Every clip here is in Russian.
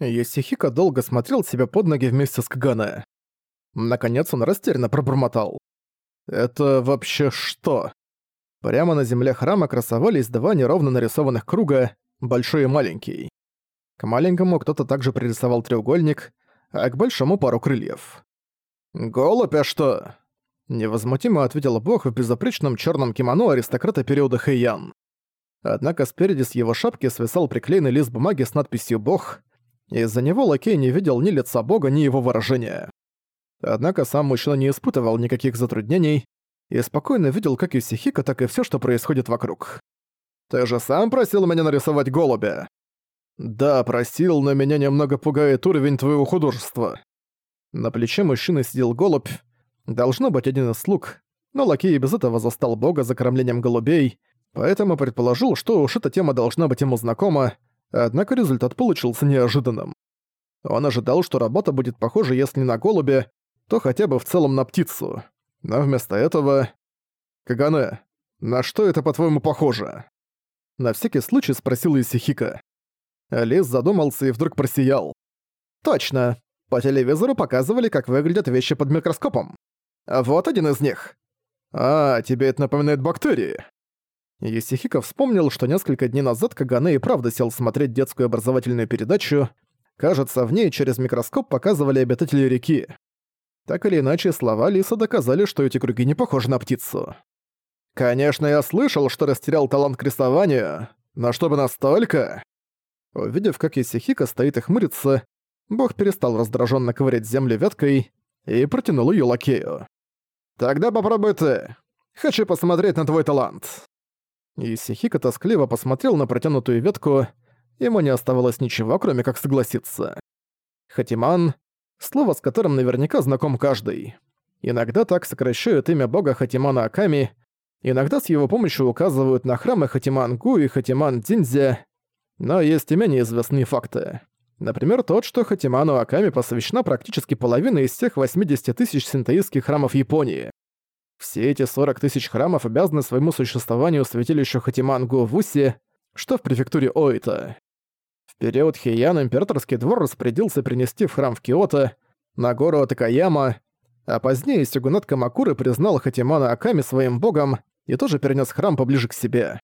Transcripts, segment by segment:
Йосихико долго смотрел себе под ноги вместе с Кагане. Наконец он растерянно пробормотал. «Это вообще что?» Прямо на земле храма красовались два неровно нарисованных круга, большой и маленький. К маленькому кто-то также пририсовал треугольник, а к большому пару крыльев. «Голубь, а что?» Невозмутимо ответил бог в безупречном черном кимоно аристократа периода Хэйян. Однако спереди с его шапки свисал приклеенный лист бумаги с надписью «Бог». Из-за него лакей не видел ни лица бога, ни его выражения. Однако сам мужчина не испытывал никаких затруднений и спокойно видел как и Сихика, так и все, что происходит вокруг. «Ты же сам просил меня нарисовать голубя?» «Да, просил, но меня немного пугает уровень твоего художества». На плече мужчины сидел голубь, должно быть один из слуг, но лакей без этого застал бога за кормлением голубей, поэтому предположил, что уж эта тема должна быть ему знакома, однако результат получился неожиданным. Он ожидал, что работа будет похожа, если не на голубя, то хотя бы в целом на птицу. Но вместо этого... «Кагане, на что это, по-твоему, похоже?» На всякий случай спросил Исихика. Лис задумался и вдруг просиял. «Точно. По телевизору показывали, как выглядят вещи под микроскопом. Вот один из них. А, тебе это напоминает бактерии». Есихико вспомнил, что несколько дней назад Кагане и правда сел смотреть детскую образовательную передачу. Кажется, в ней через микроскоп показывали обитатели реки. Так или иначе, слова Лиса доказали, что эти круги не похожи на птицу. «Конечно, я слышал, что растерял талант к рисованию, но чтобы настолько...» Увидев, как Исихика стоит и хмурится, бог перестал раздраженно ковырять землю веткой и протянул ее лакею. «Тогда попробуй ты. Хочу посмотреть на твой талант». Исихика тоскливо посмотрел на протянутую ветку, ему не оставалось ничего, кроме как согласиться. Хатиман — слово, с которым наверняка знаком каждый. Иногда так сокращают имя бога Хатимана Аками, иногда с его помощью указывают на храмы Хатиман-Гу и Хатиман-Дзиндзя, но есть и менее известные факты. Например, тот, что Хатиману Аками посвящена практически половина из всех 80 тысяч синтоистских храмов Японии. Все эти 40 тысяч храмов обязаны своему существованию святилищу Хатимангу в Усе, что в префектуре Оита. В период Хейян императорский двор распорядился принести в храм в Киото, на гору Атакаяма, а позднее Сюгунат Камакуры признал Хатимана Аками своим богом и тоже перенес храм поближе к себе.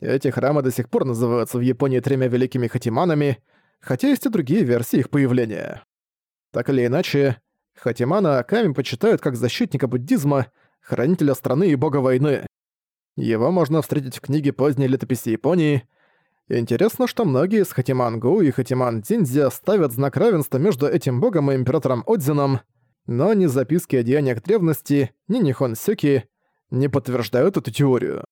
Эти храмы до сих пор называются в Японии тремя великими хатиманами, хотя есть и другие версии их появления. Так или иначе, Хатимана Аками почитают как защитника буддизма, хранителя страны и бога войны. Его можно встретить в книге поздней летописи Японии. Интересно, что многие из Хатиман-Гу и Хатиман-Дзиндзя ставят знак равенства между этим богом и императором Одзином, но ни записки о деяниях древности, ни Нихон Сёки не подтверждают эту теорию.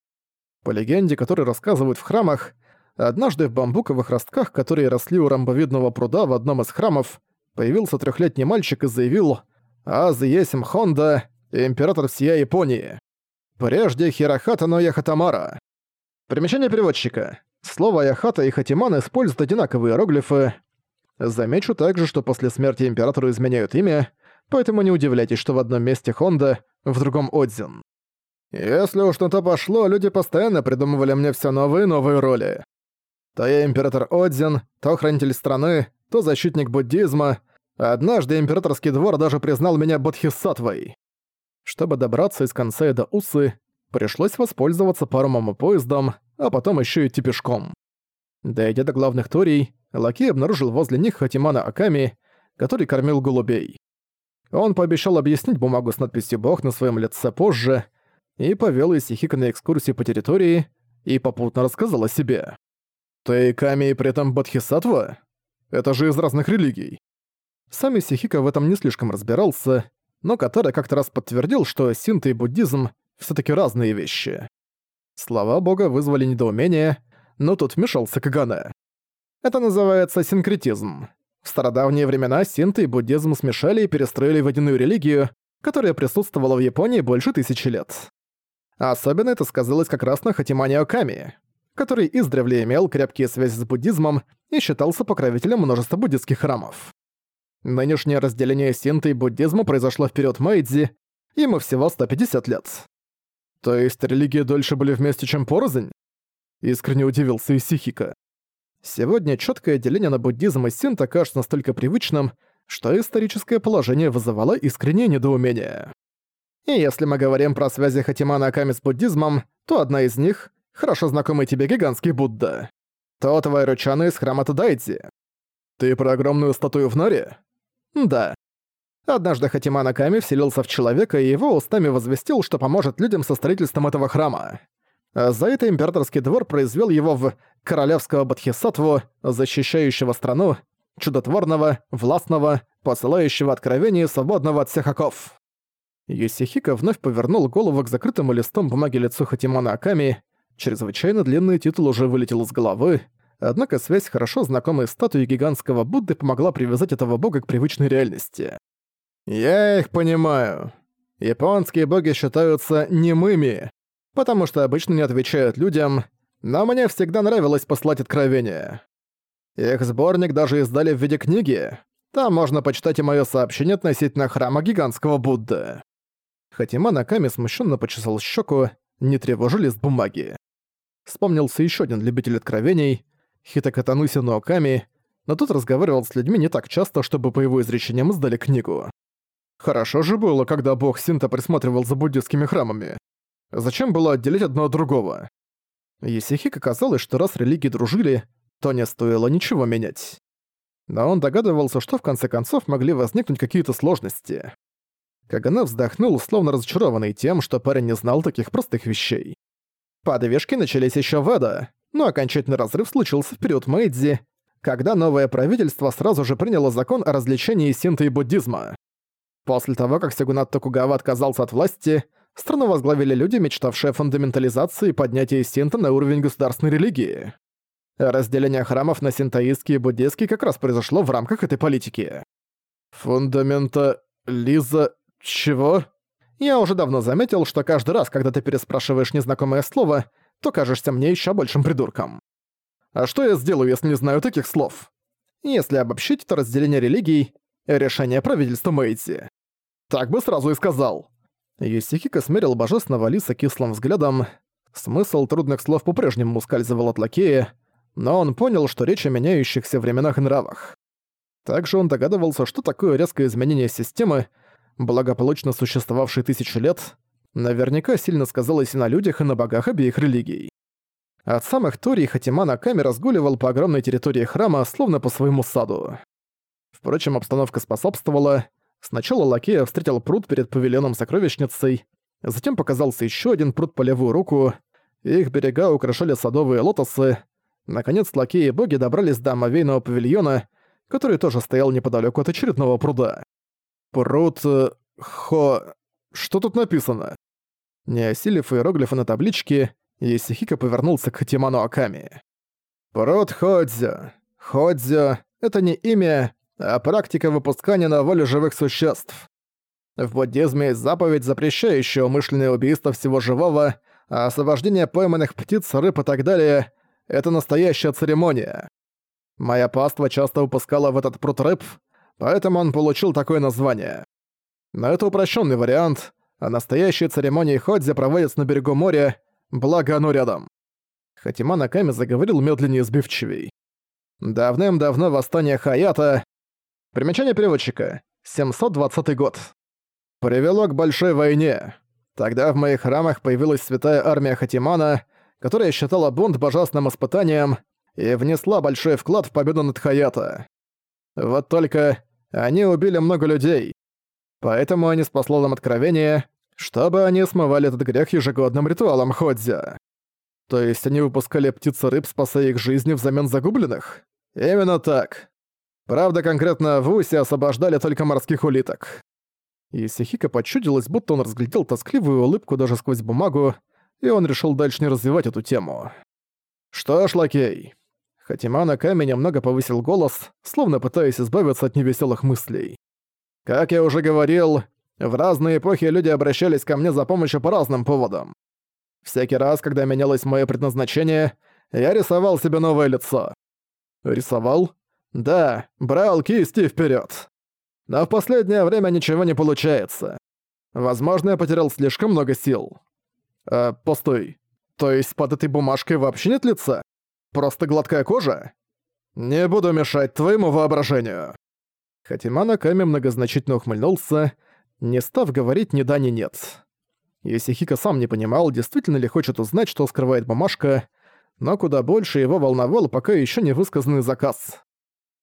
По легенде, которую рассказывают в храмах, однажды в бамбуковых ростках, которые росли у ромбовидного пруда в одном из храмов, появился трехлетний мальчик и заявил «Аз есим Хонда, император всея Японии». Прежде Хирохата, но Яхатамара. Примечание переводчика. Слово Яхата и Хатиман используют одинаковые иероглифы. Замечу также, что после смерти императору изменяют имя, поэтому не удивляйтесь, что в одном месте Хонда, в другом Одзин. Если уж на то пошло, люди постоянно придумывали мне все новые и новые роли. То я император Одзин, то хранитель страны, то защитник буддизма. Однажды императорский двор даже признал меня бодхисаттвой. Чтобы добраться из конца до Усы, пришлось воспользоваться паромом и поездом, а потом еще идти пешком. Дойдя до главных торий, Лакей обнаружил возле них Хатимана Аками, который кормил голубей. Он пообещал объяснить бумагу с надписью «Бог» на своем лице позже, и повел Исихика на экскурсию по территории и попутно рассказал о себе. «Ты Ками и при этом Бодхисаттва? Это же из разных религий». Сам Исихика в этом не слишком разбирался, но Катара как-то раз подтвердил, что синто и буддизм все таки разные вещи. Слова бога вызвали недоумение, но тут вмешался Кагане. Это называется синкретизм. В стародавние времена синто и буддизм смешали и перестроили в единую религию, которая присутствовала в Японии больше тысячи лет. Особенно это сказалось как раз на Хатимане Оками, который издревле имел крепкие связи с буддизмом и считался покровителем множества буддистских храмов. Нынешнее разделение синты и буддизма произошло в период Мэйдзи, ему всего 150 лет. То есть религии дольше были вместе, чем порознь? Искренне удивился Исихика. Сегодня четкое деление на буддизм и синто кажется настолько привычным, что историческое положение вызывало искреннее недоумение. И если мы говорим про связи Хатимана Аками с буддизмом, то одна из них — хорошо знакомый тебе гигантский Будда. То твоя ручана из храма Тадайдзи. Ты про огромную статую в норе? Да. Однажды Хатиман Аками вселился в человека и его устами возвестил, что поможет людям со строительством этого храма. За это императорский двор произвел его в королевского бодхисаттву, защищающего страну, чудотворного, властного, посылающего откровения и свободного от всех оков. Юсихика вновь повернул голову к закрытому листом бумаги лицу Хатимана Аками. Чрезвычайно длинный титул уже вылетел из головы, однако связь хорошо знакомой статуи гигантского Будды помогла привязать этого бога к привычной реальности. «Я их понимаю. Японские боги считаются немыми, потому что обычно не отвечают людям, но мне всегда нравилось послать откровения. Их сборник даже издали в виде книги. Там можно почитать и моё сообщение относительно храма гигантского Будды. Хатима Наками смущенно почесал щеку, не тревожи лист бумаги. Вспомнился еще один любитель откровений, Хитакатануси Нооками, но тот разговаривал с людьми не так часто, чтобы по его изречениям издали книгу. Хорошо же было, когда бог Синта присматривал за буддийскими храмами. Зачем было отделить одно от другого? Есихика казалось, что раз религии дружили, то не стоило ничего менять. Но он догадывался, что в конце концов могли возникнуть какие-то сложности. Кагана вздохнул, словно разочарованный тем, что парень не знал таких простых вещей. Подвижки начались еще в Эдо, но окончательный разрыв случился в период Мэйдзи, когда новое правительство сразу же приняло закон о развлечении синта и буддизма. После того, как Сигунат Токугава отказался от власти, страну возглавили люди, мечтавшие о фундаментализации и поднятии синта на уровень государственной религии. Разделение храмов на синтоистский и буддийский как раз произошло в рамках этой политики. Фундамента... Лиза... чего? Я уже давно заметил, что каждый раз, когда ты переспрашиваешь незнакомое слово, то кажешься мне еще большим придурком. А что я сделаю, если не знаю таких слов? Если обобщить, то разделение религий — решение правительства Мэйти. Так бы сразу и сказал. Юсихико смерил божественного лиса кислым взглядом. Смысл трудных слов по-прежнему ускальзывал от лакея, но он понял, что речь о меняющихся временах и нравах. Также он догадывался, что такое резкое изменение системы, благополучно существовавшей тысячи лет, наверняка сильно сказалось и на людях, и на богах обеих религий. От самых Тори Хатимана Ками разгуливал по огромной территории храма, словно по своему саду. Впрочем, обстановка способствовала. Сначала Лакея встретил пруд перед павильоном сокровищницей, затем показался еще один пруд по левую руку, их берега украшали садовые лотосы. Наконец, лакеи и боги добрались до омовейного павильона, который тоже стоял неподалеку от очередного пруда. Пруд... Э, хо... Что тут написано? Не осилив иероглифы на табличке, Исихика повернулся к Хатиману Аками. Пруд Ходзё. Ходзё — это не имя, а практика выпускания на волю живых существ. В буддизме есть заповедь, запрещающая умышленное убийство всего живого, а освобождение пойманных птиц, рыб и так далее — это настоящая церемония. Моя паства часто выпускала в этот пруд рыб, поэтому он получил такое название. Но это упрощенный вариант, а настоящие церемонии Ходзи проводятся на берегу моря, благо оно рядом. Хатима Наками заговорил медленнее сбивчивей. Давным-давно восстание Хаята... Примечание переводчика. 720 год. Привело к большой войне. Тогда в моих храмах появилась святая армия Хатимана, которая считала бунт божественным испытанием и внесла большой вклад в победу над Хаята. Вот только они убили много людей. Поэтому они с послом откровения, чтобы они смывали этот грех ежегодным ритуалом Ходзя. То есть они выпускали птиц и рыб, спасая их жизни взамен загубленных? Именно так. Правда, конкретно в Усе освобождали только морских улиток. Исихика почудилась, будто он разглядел тоскливую улыбку даже сквозь бумагу, и он решил дальше не развивать эту тему. «Что ж, лакей, Хатимана Ками немного повысил голос, словно пытаясь избавиться от невеселых мыслей. «Как я уже говорил, в разные эпохи люди обращались ко мне за помощью по разным поводам. Всякий раз, когда менялось мое предназначение, я рисовал себе новое лицо. Рисовал? Да, брал кисти вперед. Но в последнее время ничего не получается. Возможно, я потерял слишком много сил. А, постой. То есть под этой бумажкой вообще нет лица? Просто гладкая кожа? «Не буду мешать твоему воображению». Хатимана Ками многозначительно ухмыльнулся, не став говорить ни да, ни нет. Исихика сам не понимал, действительно ли хочет узнать, что скрывает бумажка, но куда больше его волновал пока еще не высказанный заказ.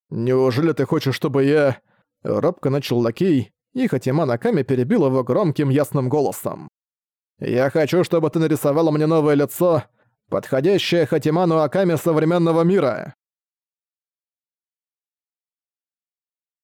«Неужели ты хочешь, чтобы я...» Робко начал лакей, и Хатима Наками перебил его громким ясным голосом. «Я хочу, чтобы ты нарисовала мне новое лицо, подходящее Хатиману Аками современного мира.